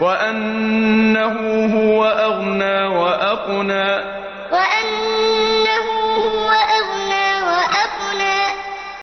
وأنه هو أغنى وأقنى. وأن